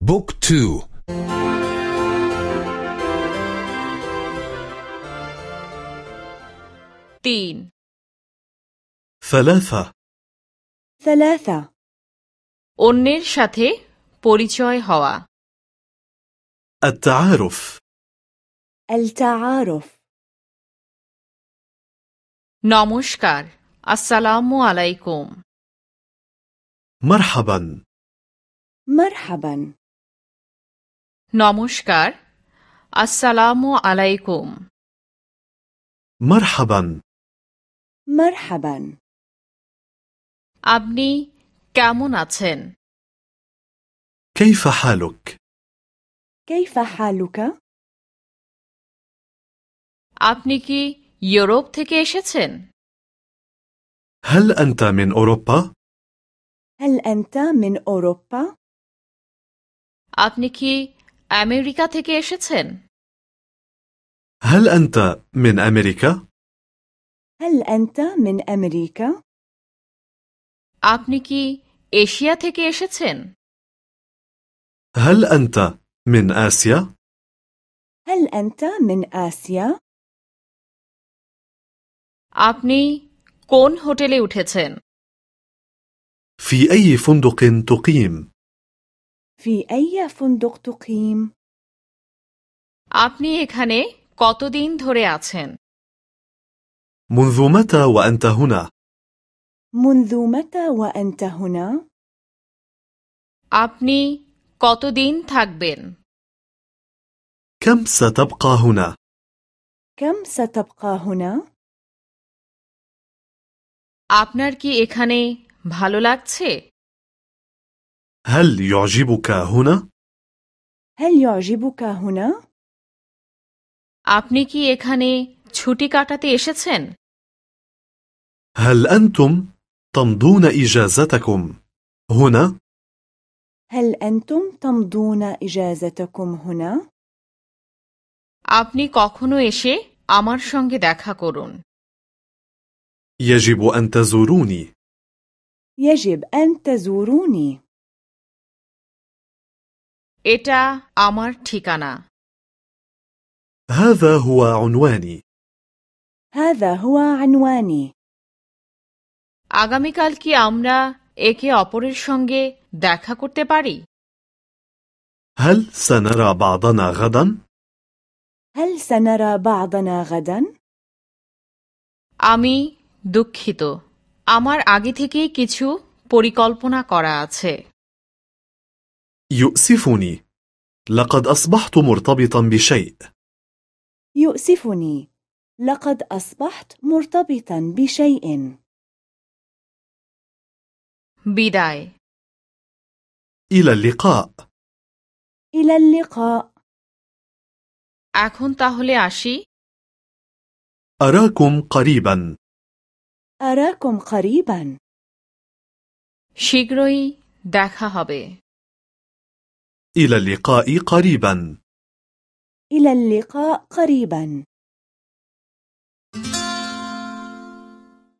بوك تو তিন ثلاثة ثلاثة অন্যের সাথে পরিচয় হওয়া التعارف التعارف নমস্কার আসসালামু আলাইকুম مرحبا مرحبا নমস্কার আসসালামু আলাইকুম مرحبا مرحبا আপনি কেমন আছেন كيف حالك؟ كيف حالك؟ আপনি কি ইউরোপ থেকে এসেছেন هل أنت من أوروبا؟ هل أنت من أوروبا؟ আপনি কি আমেরিকা থেকে এসেছেন هل أنت من أمريكا؟ هل أنت من أمريكا؟ আপনি কি এশিয়া থেকে এসেছেন هل أنت من آسيا؟ هل أنت من آسيا؟ আপনি কোন হোটেলে উঠেছেন في أي فندق تقيم؟ في أي فندق تقيم؟ আপনি এখানে কতদিন ধরে আছেন منذ متى وأنت هنا؟ منذ متى وأنت هنا؟ আপনি কতদিন থাকবেন كم ستبقى هنا؟ كم ستبقى هنا؟ আপনার কি এখানে ভালো লাগছে هل يعجبك هنا؟ هل يعجبك هنا؟ আপনি কি এখানে ছুটি কাটাতে এসেছেন هل أنتم تمضون إجازتكم هنا؟ هل أنتم تمضون إجازتكم هنا؟ আপনি কখনো এসে আমার সঙ্গে দেখা করুন يجب أن تزوروني يجب أن تزوروني এটা আমার ঠিকানা هذا هو عنواني هذا هو عنواني আগামীকাল কি আমরা একে অপরের সঙ্গে দেখা করতে পারি هل سنرى بعضنا غدا؟ هل سنرى بعضنا غدا؟ আমি দুঃখিত আমার আগে থেকেই কিছু পরিকল্পনা করা আছে يؤسفني لقد أصبحت مرتبطا بشيء يؤسفني لقد أصبحت مرتبطا بشيء বিদায় إلى اللقاء إلى اللقاء এখন তাহলে আসি أراكم قريبا أراكم قريبا শীঘ্রই দেখা হবে إلى اللقاء قريبا. إلى اللقاء قريبا.